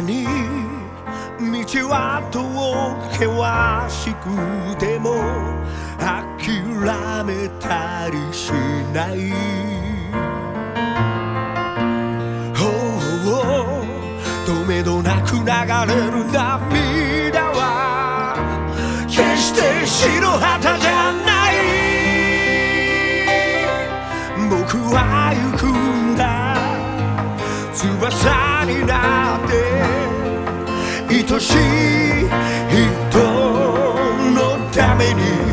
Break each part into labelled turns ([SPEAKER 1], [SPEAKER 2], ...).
[SPEAKER 1] に道は遠険しくても諦めたりしない「止めどなく流れる涙愛しい人のために。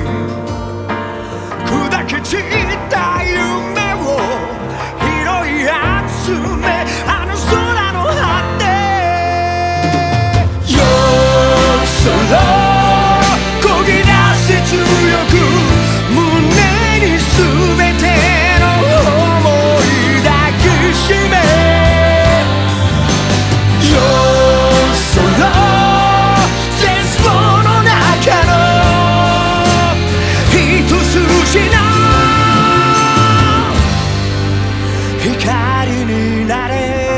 [SPEAKER 1] 光になれ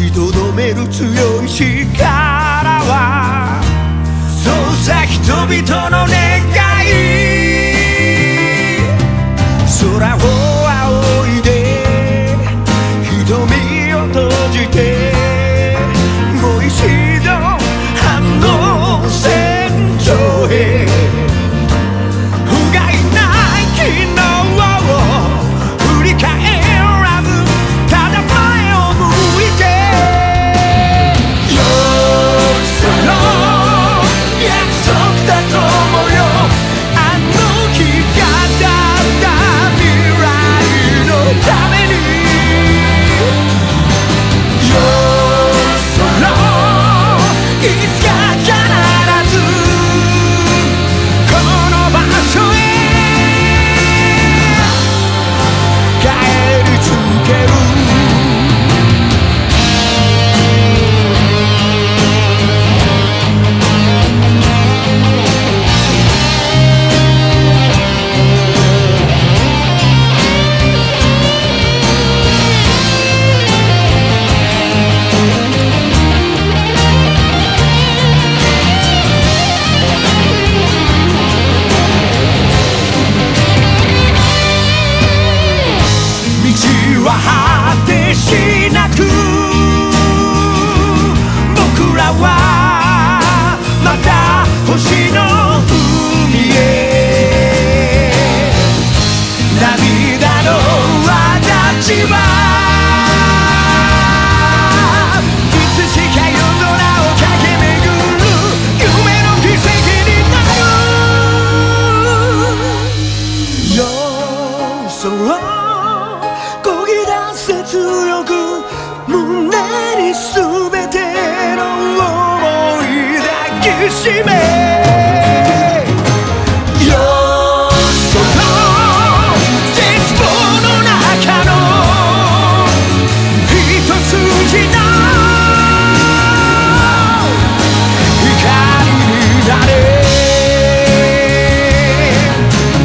[SPEAKER 1] きとどめる強い力はそうさ人々の願い It's 果てしなく僕らはまた星の上。す全ての想い抱きしめ。夜空絶望の中の一筋の光にれ。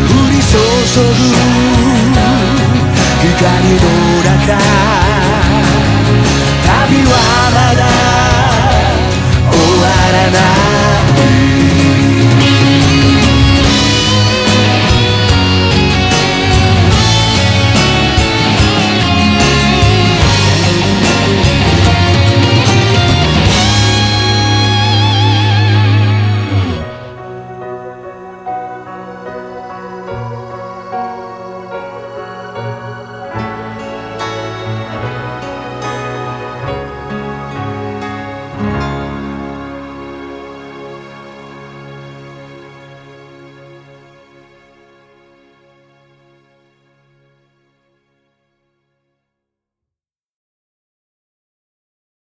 [SPEAKER 1] 降り注ぐ光の中。旅はまだ終わらない。